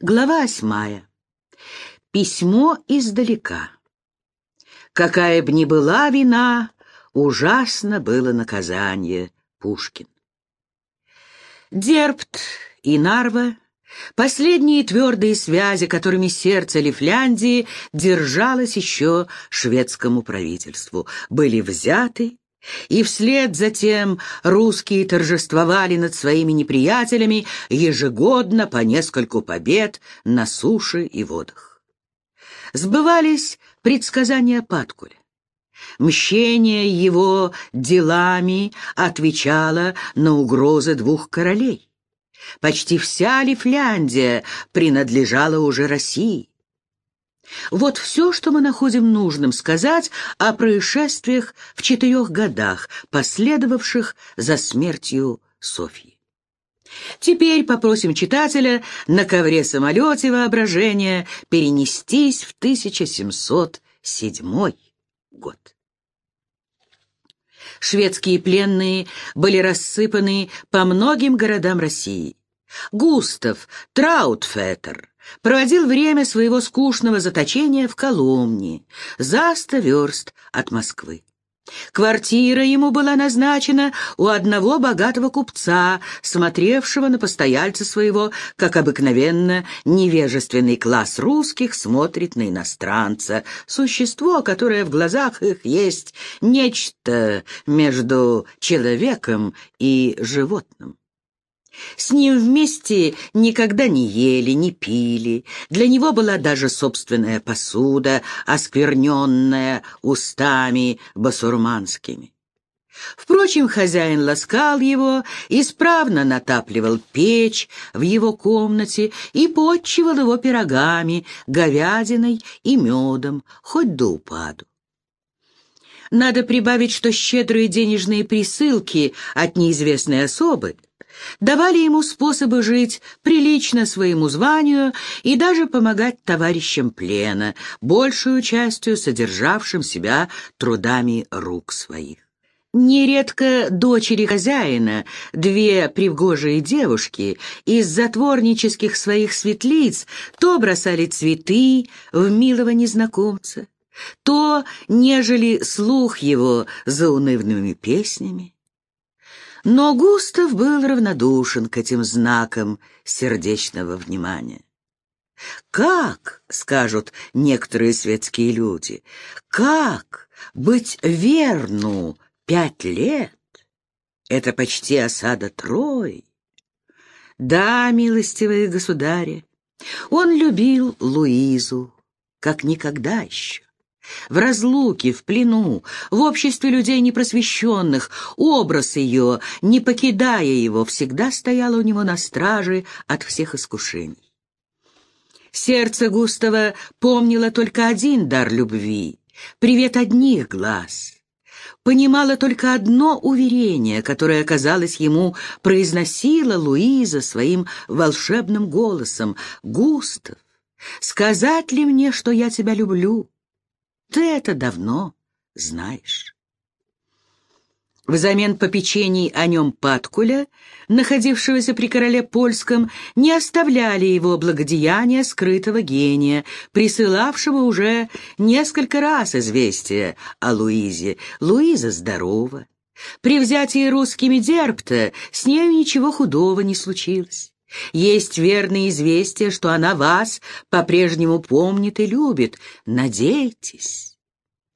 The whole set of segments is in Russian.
Глава восьмая. Письмо издалека. Какая б ни была вина, ужасно было наказание. Пушкин. Дербт и Нарва — последние твердые связи, которыми сердце Лифляндии держалось еще шведскому правительству, были взяты и вслед за тем русские торжествовали над своими неприятелями ежегодно по нескольку побед на суше и водах. Сбывались предсказания Паткуля. Мщение его делами отвечало на угрозы двух королей. Почти вся Лифляндия принадлежала уже России. Вот все, что мы находим нужным сказать о происшествиях в четырех годах, последовавших за смертью Софьи. Теперь попросим читателя на ковре-самолете воображения перенестись в 1707 год. Шведские пленные были рассыпаны по многим городам России. Густав Траутфеттер проводил время своего скучного заточения в Коломне, за сто верст от Москвы. Квартира ему была назначена у одного богатого купца, смотревшего на постояльца своего, как обыкновенно невежественный класс русских смотрит на иностранца, существо, которое в глазах их есть нечто между человеком и животным. С ним вместе никогда не ели, не пили. Для него была даже собственная посуда, оскверненная устами басурманскими. Впрочем, хозяин ласкал его, исправно натапливал печь в его комнате и подчивал его пирогами, говядиной и медом, хоть до упаду. Надо прибавить, что щедрые денежные присылки от неизвестной особы давали ему способы жить прилично своему званию и даже помогать товарищам плена, большую частью содержавшим себя трудами рук своих. Нередко дочери хозяина, две привгожие девушки, из затворнических своих светлиц то бросали цветы в милого незнакомца, то нежели слух его за унывными песнями. Но Густав был равнодушен к этим знакам сердечного внимания. «Как, — скажут некоторые светские люди, — как быть верну пять лет? Это почти осада Трои. Да, милостивые государи, он любил Луизу, как никогда еще. В разлуке, в плену, в обществе людей непросвещенных, образ ее, не покидая его, всегда стоял у него на страже от всех искушений. Сердце Густава помнило только один дар любви — привет одних глаз. Понимала только одно уверение, которое, казалось ему, произносила Луиза своим волшебным голосом. «Густав, сказать ли мне, что я тебя люблю?» Ты это давно знаешь. Взамен попечений о нем Паткуля, находившегося при короле польском, не оставляли его благодеяния скрытого гения, присылавшего уже несколько раз известие о Луизе. Луиза здорова. При взятии русскими Дербта с нею ничего худого не случилось. Есть верное известие, что она вас по-прежнему помнит и любит. Надейтесь.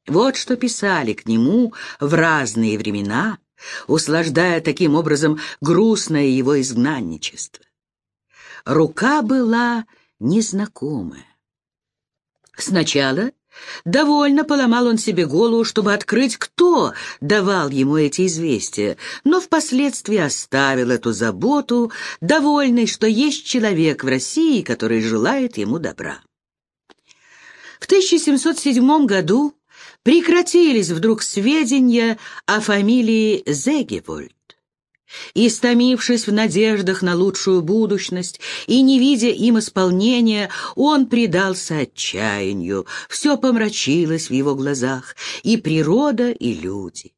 Вот что писали к нему в разные времена, услаждая таким образом грустное его изгнанничество. Рука была незнакомая. Сначала Довольно поломал он себе голову, чтобы открыть, кто давал ему эти известия, но впоследствии оставил эту заботу, довольный, что есть человек в России, который желает ему добра. В 1707 году прекратились вдруг сведения о фамилии Зегевольд. Истомившись в надеждах на лучшую будущность и не видя им исполнения, он предался отчаянию, все помрачилось в его глазах, и природа, и люди.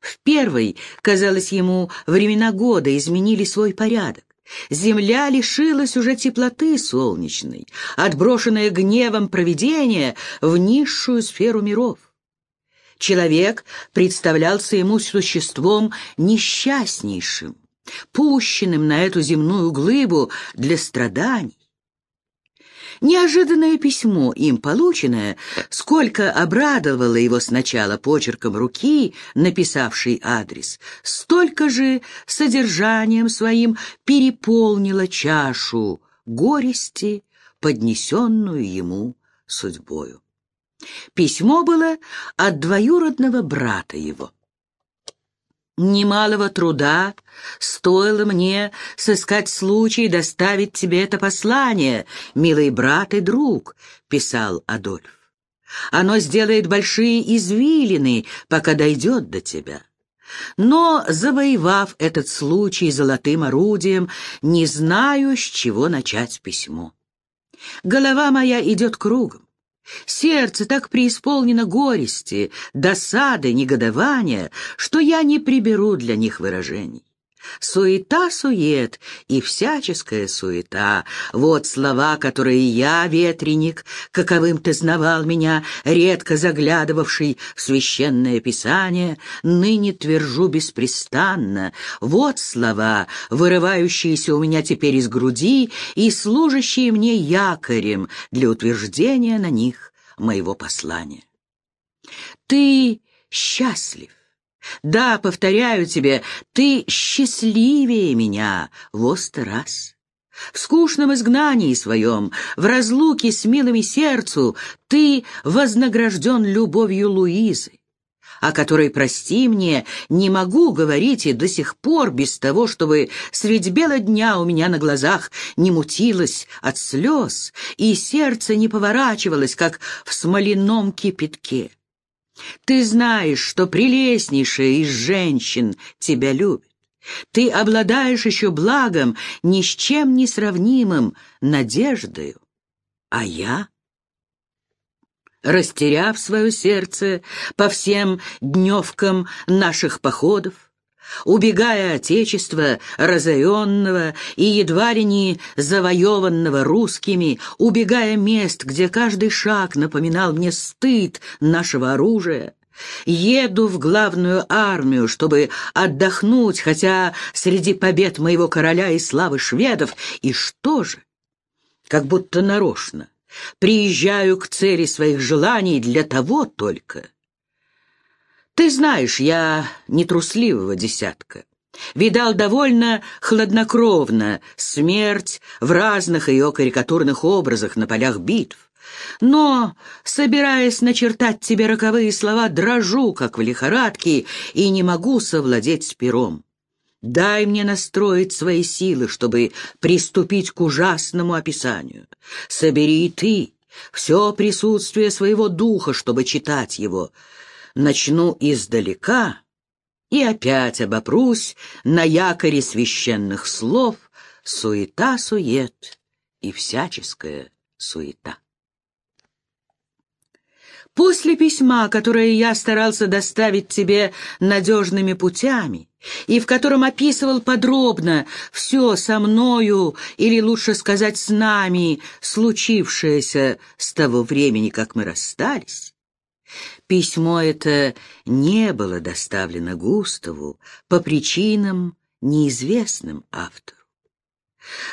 В первой, казалось ему, времена года изменили свой порядок. Земля лишилась уже теплоты солнечной, отброшенная гневом провидения в низшую сферу миров. Человек представлялся ему существом несчастнейшим, пущенным на эту земную глыбу для страданий. Неожиданное письмо, им полученное, сколько обрадовало его сначала почерком руки, написавшей адрес, столько же содержанием своим переполнило чашу горести, поднесенную ему судьбою. Письмо было от двоюродного брата его. Немалого труда стоило мне сыскать случай доставить тебе это послание, милый брат и друг, — писал Адольф. Оно сделает большие извилины, пока дойдет до тебя. Но, завоевав этот случай золотым орудием, не знаю, с чего начать письмо. Голова моя идет кругом. Сердце так преисполнено горести, досады, негодования, что я не приберу для них выражений. Суета-сует и всяческая суета — вот слова, которые я, ветреник, каковым ты знавал меня, редко заглядывавший в священное писание, ныне твержу беспрестанно. Вот слова, вырывающиеся у меня теперь из груди и служащие мне якорем для утверждения на них моего послания. Ты счастлив да, повторяю тебе, ты счастливее меня во раз. В скучном изгнании своем, в разлуке с милыми сердцу, ты вознагражден любовью Луизы, о которой, прости мне, не могу говорить и до сих пор без того, чтобы средь бела дня у меня на глазах не мутилось от слез, и сердце не поворачивалось, как в смоляном кипятке. Ты знаешь, что прелестнейшая из женщин тебя любит. Ты обладаешь еще благом, ни с чем не сравнимым, надеждою. А я? Растеряв свое сердце по всем дневкам наших походов, убегая Отечества, разоренного и едва ли не завоеванного русскими, убегая мест, где каждый шаг напоминал мне стыд нашего оружия, Еду в главную армию, чтобы отдохнуть, хотя среди побед моего короля и славы шведов, и что же? Как будто нарочно. Приезжаю к цели своих желаний для того только, ты знаешь, я не трусливого десятка. Видал довольно хладнокровно смерть в разных ее карикатурных образах на полях битв. Но, собираясь начертать тебе роковые слова, дрожу, как в лихорадке, и не могу совладеть с пером. Дай мне настроить свои силы, чтобы приступить к ужасному описанию. Собери и ты все присутствие своего духа, чтобы читать его — начну издалека и опять обопрусь на якоре священных слов суета-сует и всяческая суета. После письма, которое я старался доставить тебе надежными путями, и в котором описывал подробно все со мною, или лучше сказать с нами, случившееся с того времени, как мы расстались, Письмо это не было доставлено Густаву по причинам, неизвестным автору.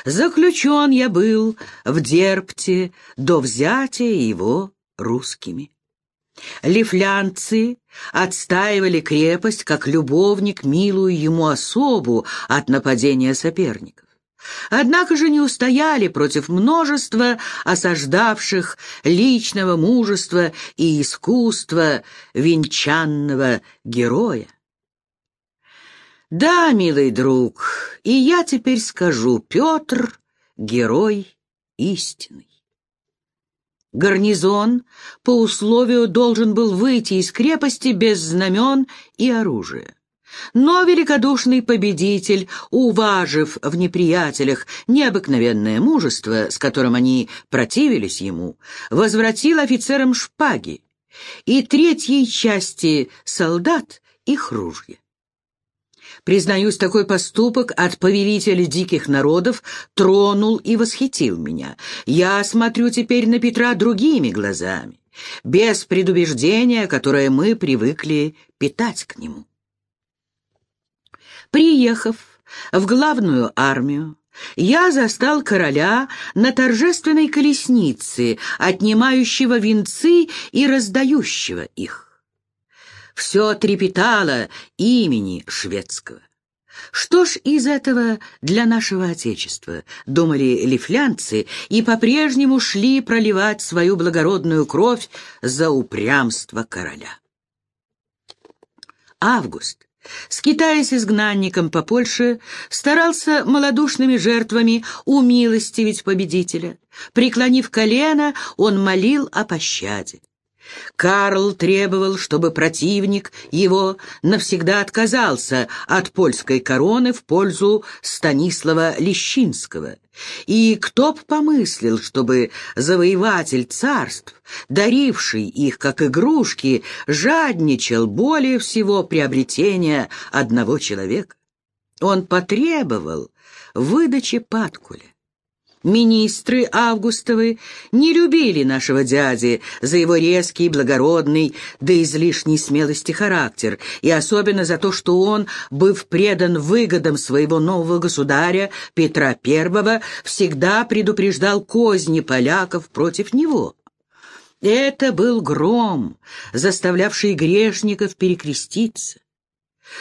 Заключен я был в Дерпте до взятия его русскими. Лифлянцы отстаивали крепость как любовник милую ему особу от нападения соперников. Однако же не устояли против множества осаждавших личного мужества и искусства венчанного героя. Да, милый друг, и я теперь скажу, Петр — герой истинный. Гарнизон по условию должен был выйти из крепости без знамен и оружия. Но великодушный победитель, уважив в неприятелях необыкновенное мужество, с которым они противились ему, возвратил офицерам шпаги и третьей части солдат их ружья. Признаюсь, такой поступок от повелителя диких народов тронул и восхитил меня. Я смотрю теперь на Петра другими глазами, без предубеждения, которое мы привыкли питать к нему. Приехав в главную армию, я застал короля на торжественной колеснице, отнимающего венцы и раздающего их. Все трепетало имени шведского. Что ж из этого для нашего Отечества, думали лифлянцы, и по-прежнему шли проливать свою благородную кровь за упрямство короля. Август скитаясь изгнанником по Польше, старался малодушными жертвами умилостивить победителя. Преклонив колено, он молил о пощаде. Карл требовал, чтобы противник его навсегда отказался от польской короны в пользу Станислава Лещинского. И кто б помыслил, чтобы завоеватель царств, даривший их как игрушки, жадничал более всего приобретения одного человека? Он потребовал выдачи Паткуля. Министры Августовы не любили нашего дяди за его резкий, благородный, да излишней смелости характер, и особенно за то, что он, быв предан выгодам своего нового государя Петра I, всегда предупреждал козни поляков против него. Это был гром, заставлявший грешников перекреститься.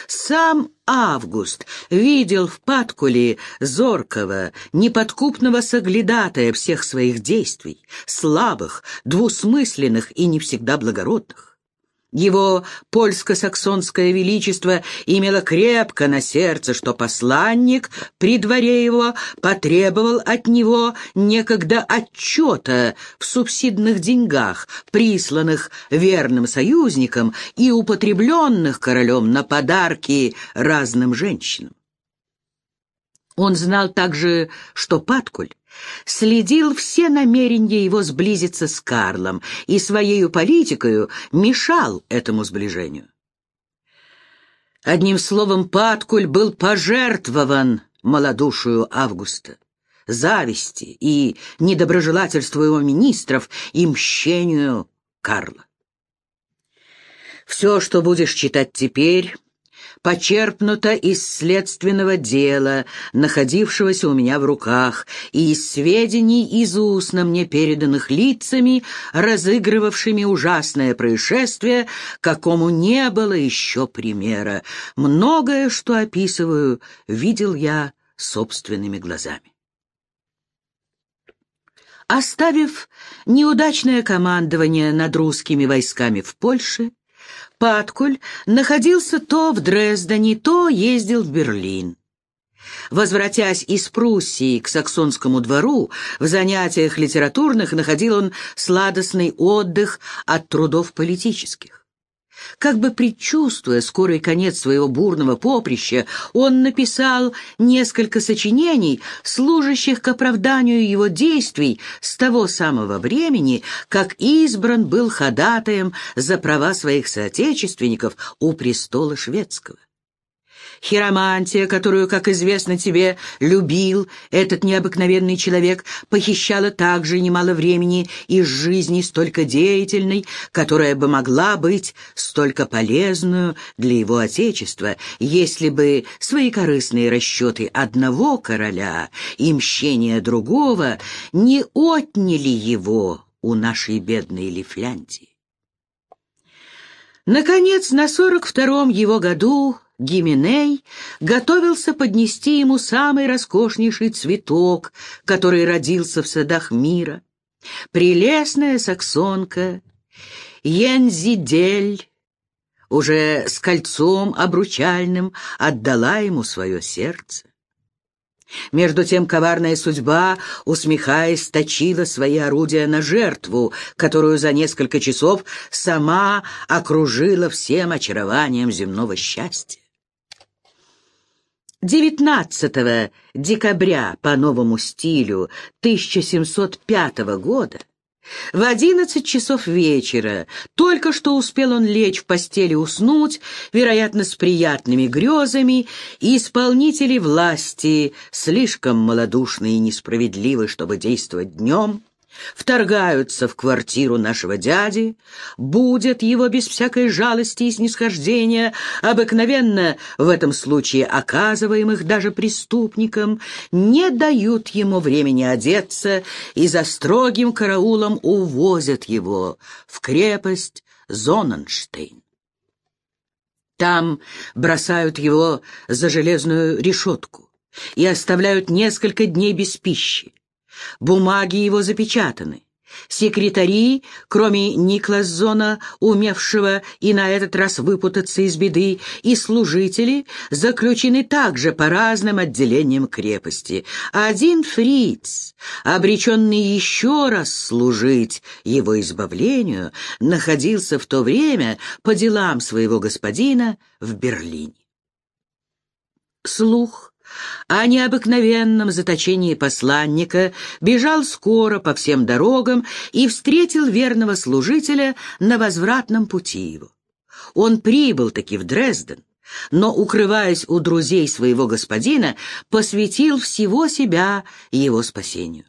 Сам Август видел в Паткуле зоркого, неподкупного соглядатая всех своих действий, слабых, двусмысленных и не всегда благородных. Его польско-саксонское величество имело крепко на сердце, что посланник при дворе его потребовал от него некогда отчета в субсидных деньгах, присланных верным союзникам и употребленных королем на подарки разным женщинам. Он знал также, что Паткуль следил все намерения его сблизиться с Карлом и своей политикою мешал этому сближению. Одним словом, Паткуль был пожертвован малодушию Августа, зависти и недоброжелательству его министров и мщению Карла. Все, что будешь читать теперь, почерпнуто из следственного дела, находившегося у меня в руках, и из сведений из устно мне переданных лицами, разыгрывавшими ужасное происшествие, какому не было еще примера. Многое, что описываю, видел я собственными глазами. Оставив неудачное командование над русскими войсками в Польше, Паткуль находился то в Дрездене, то ездил в Берлин. Возвратясь из Пруссии к саксонскому двору, в занятиях литературных находил он сладостный отдых от трудов политических. Как бы предчувствуя скорый конец своего бурного поприща, он написал несколько сочинений, служащих к оправданию его действий с того самого времени, как избран был ходатаем за права своих соотечественников у престола шведского. Хиромантия, которую, как известно тебе, любил этот необыкновенный человек, похищала также немало времени из жизни столько деятельной, которая бы могла быть столько полезную для его отечества, если бы свои корыстные расчеты одного короля и мщения другого не отняли его у нашей бедной Лифляндии. Наконец, на сорок втором его году Гименей готовился поднести ему самый роскошнейший цветок, который родился в садах мира. Прелестная саксонка Йензидель уже с кольцом обручальным отдала ему свое сердце. Между тем коварная судьба, усмехаясь, точила свои орудия на жертву, которую за несколько часов сама окружила всем очарованием земного счастья. 19 декабря по новому стилю 1705 года В одиннадцать часов вечера только что успел он лечь в постели уснуть, вероятно, с приятными грезами, и исполнители власти, слишком малодушны и несправедливы, чтобы действовать днем, вторгаются в квартиру нашего дяди, будят его без всякой жалости и снисхождения, обыкновенно в этом случае оказываемых даже преступникам, не дают ему времени одеться и за строгим караулом увозят его в крепость Зоненштейн. Там бросают его за железную решетку и оставляют несколько дней без пищи. Бумаги его запечатаны. Секретари, кроме Никлас умевшего и на этот раз выпутаться из беды, и служители заключены также по разным отделениям крепости. Один фриц, обреченный еще раз служить его избавлению, находился в то время по делам своего господина в Берлине. Слух о необыкновенном заточении посланника бежал скоро по всем дорогам и встретил верного служителя на возвратном пути его. Он прибыл таки в Дрезден, но, укрываясь у друзей своего господина, посвятил всего себя его спасению.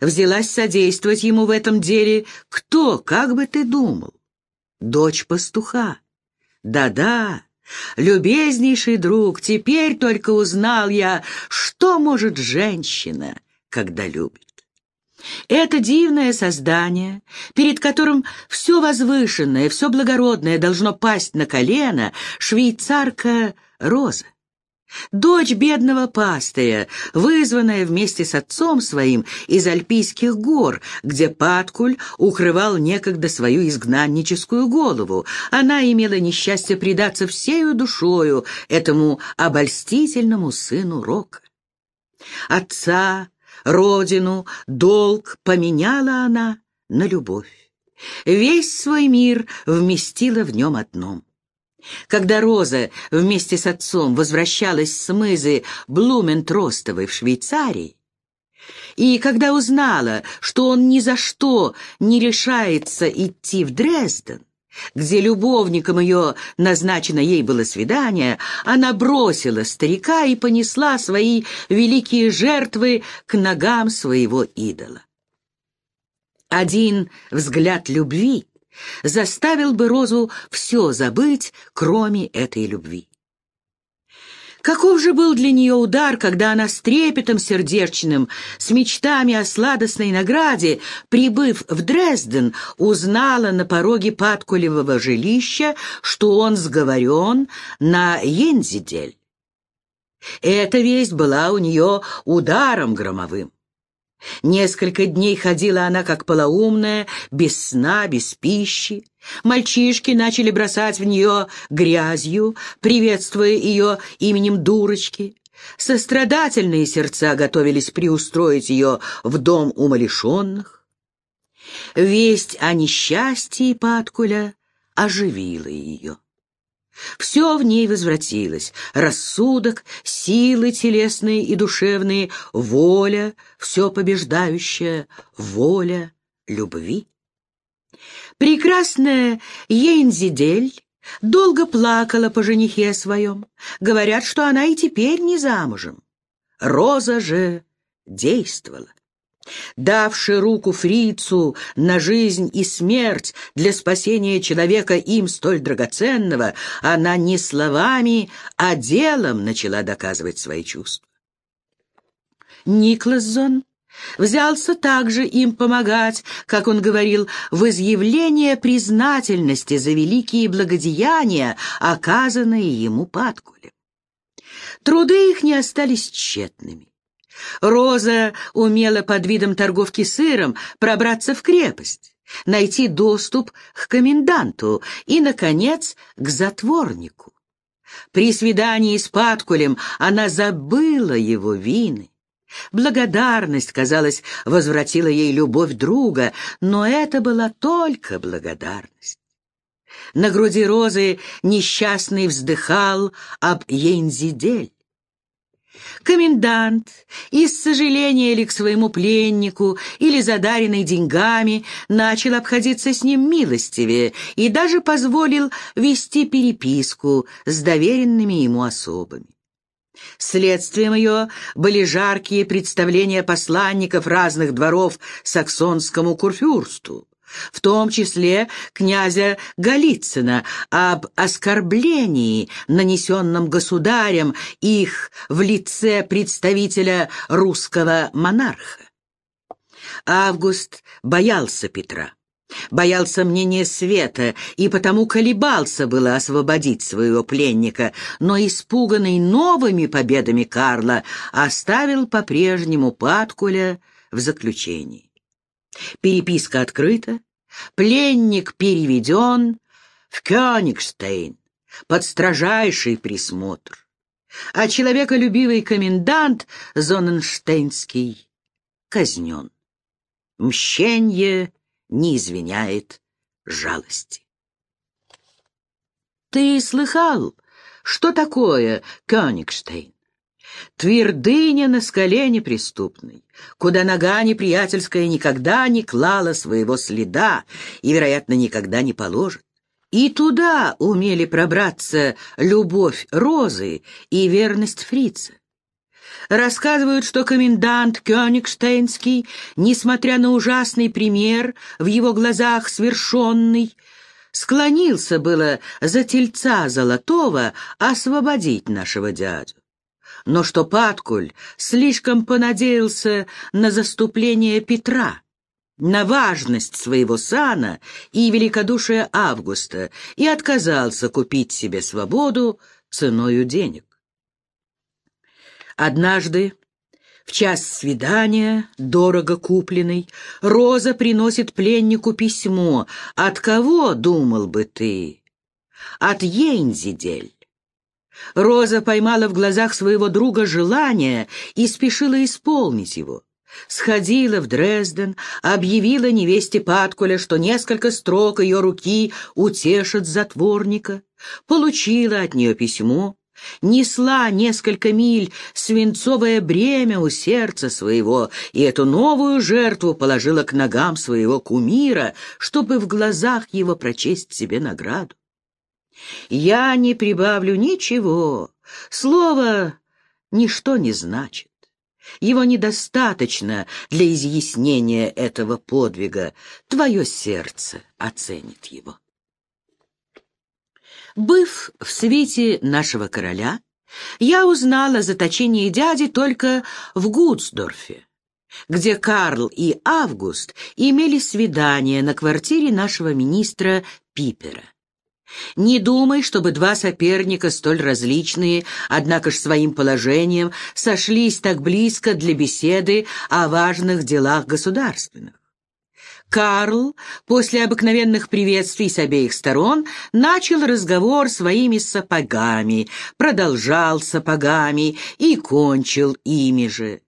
Взялась содействовать ему в этом деле кто, как бы ты думал? Дочь пастуха. Да-да, Любезнейший друг, теперь только узнал я, что может женщина, когда любит. Это дивное создание, перед которым все возвышенное, все благородное должно пасть на колено, швейцарка Роза. Дочь бедного пастыря, вызванная вместе с отцом своим из Альпийских гор, где Паткуль укрывал некогда свою изгнанническую голову, она имела несчастье предаться всею душою этому обольстительному сыну Рока. Отца, родину, долг поменяла она на любовь. Весь свой мир вместила в нем одном. Когда Роза вместе с отцом возвращалась с мызы Блументростовой в Швейцарии, и когда узнала, что он ни за что не решается идти в Дрезден, где любовником ее назначено ей было свидание, она бросила старика и понесла свои великие жертвы к ногам своего идола. Один взгляд любви заставил бы Розу все забыть, кроме этой любви. Каков же был для нее удар, когда она с трепетом сердечным, с мечтами о сладостной награде, прибыв в Дрезден, узнала на пороге Паткулевого жилища, что он сговорен на Йензидель. Эта весть была у нее ударом громовым. Несколько дней ходила она как полоумная, без сна, без пищи. Мальчишки начали бросать в нее грязью, приветствуя ее именем дурочки. Сострадательные сердца готовились приустроить ее в дом умалишенных. Весть о несчастье Паткуля оживила ее. Все в ней возвратилось — рассудок, силы телесные и душевные, воля, все побеждающая, воля любви. Прекрасная Ейнзидель долго плакала по женихе своем. Говорят, что она и теперь не замужем. Роза же действовала давший руку фрицу на жизнь и смерть для спасения человека им столь драгоценного, она не словами, а делом начала доказывать свои чувства. Никлассон взялся также им помогать, как он говорил, в изъявление признательности за великие благодеяния, оказанные ему Паткулем. Труды их не остались тщетными. Роза умела под видом торговки сыром пробраться в крепость, найти доступ к коменданту и, наконец, к затворнику. При свидании с Паткулем она забыла его вины. Благодарность, казалось, возвратила ей любовь друга, но это была только благодарность. На груди Розы несчастный вздыхал об Ейнзидель. Комендант, из сожаления ли к своему пленнику, или задаренный деньгами, начал обходиться с ним милостивее и даже позволил вести переписку с доверенными ему особами. Следствием ее были жаркие представления посланников разных дворов саксонскому курфюрсту, в том числе князя Голицына, об оскорблении, нанесенном государем их в лице представителя русского монарха. Август боялся Петра. Боялся мнения света и потому колебался было освободить своего пленника, но, испуганный новыми победами Карла, оставил по-прежнему Паткуля в заключении. Переписка открыта, пленник переведен в Кёнигштейн под строжайший присмотр, а человеколюбивый комендант Зоненштейнский казнен. Мщенье не извиняет жалости. Ты слыхал, что такое Кёнигштейн? Твердыня на скале неприступной, куда нога неприятельская никогда не клала своего следа и, вероятно, никогда не положит. И туда умели пробраться любовь Розы и верность фрица. Рассказывают, что комендант Кёнигштейнский, несмотря на ужасный пример, в его глазах свершенный, склонился было за тельца золотого освободить нашего дядю. Но что Паткуль слишком понадеялся на заступление Петра, на важность своего сана и великодушие Августа и отказался купить себе свободу ценою денег. Однажды, в час свидания, дорого купленный, Роза приносит пленнику письмо. От кого, думал бы ты? От Ейнзидель. Роза поймала в глазах своего друга желание и спешила исполнить его. Сходила в Дрезден, объявила невесте Паткуля, что несколько строк ее руки утешат затворника, получила от нее письмо, несла несколько миль свинцовое бремя у сердца своего и эту новую жертву положила к ногам своего кумира, чтобы в глазах его прочесть себе награду. Я не прибавлю ничего, слово ничто не значит. Его недостаточно для изъяснения этого подвига. Твое сердце оценит его. Быв в свете нашего короля, я узнала о заточении дяди только в Гудсдорфе, где Карл и Август имели свидание на квартире нашего министра Пипера. Не думай, чтобы два соперника, столь различные, однако ж своим положением, сошлись так близко для беседы о важных делах государственных. Карл, после обыкновенных приветствий с обеих сторон, начал разговор своими сапогами, продолжал сапогами и кончил ими же.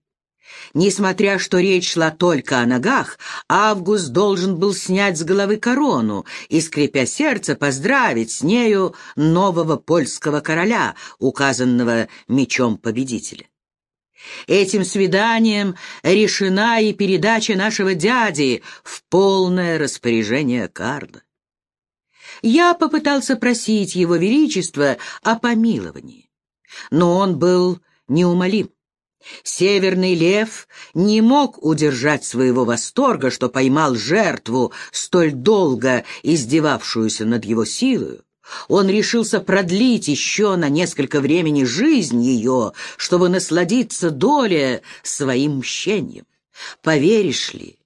Несмотря что речь шла только о ногах, Август должен был снять с головы корону и, скрипя сердце, поздравить с нею нового польского короля, указанного мечом победителя. Этим свиданием решена и передача нашего дяди в полное распоряжение Карла. Я попытался просить его величество о помиловании, но он был неумолим. Северный лев не мог удержать своего восторга, что поймал жертву, столь долго издевавшуюся над его силою. Он решился продлить еще на несколько времени жизнь ее, чтобы насладиться доле своим мщением. Поверишь ли,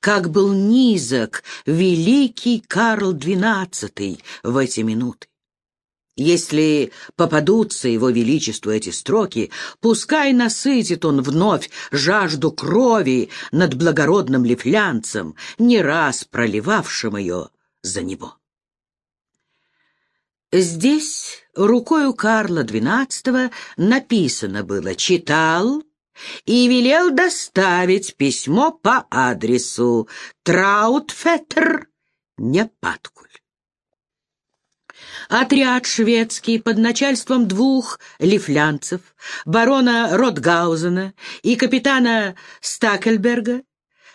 как был низок великий Карл XII в эти минуты? Если попадутся его величеству эти строки, пускай насытит он вновь жажду крови над благородным лифлянцем, не раз проливавшим ее за него. Здесь рукою Карла XII написано было «Читал» и велел доставить письмо по адресу Траутфеттер, не Паткуль. Отряд шведский под начальством двух лифлянцев, барона Ротгаузена и капитана Стакельберга,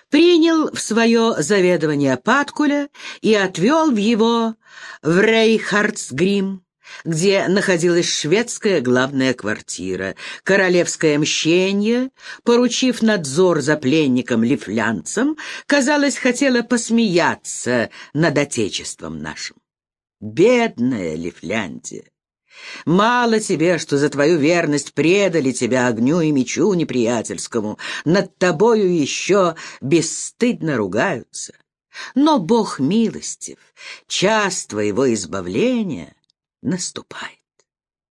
принял в свое заведование Паткуля и отвел в его в Рейхардсгрим, где находилась шведская главная квартира. Королевское мщение, поручив надзор за пленником-лифлянцем, казалось, хотела посмеяться над отечеством нашим. Бедная Лифляндия! Мало тебе, что за твою верность предали тебя огню и мечу неприятельскому, над тобою еще бесстыдно ругаются. Но Бог милостив, час твоего избавления наступает.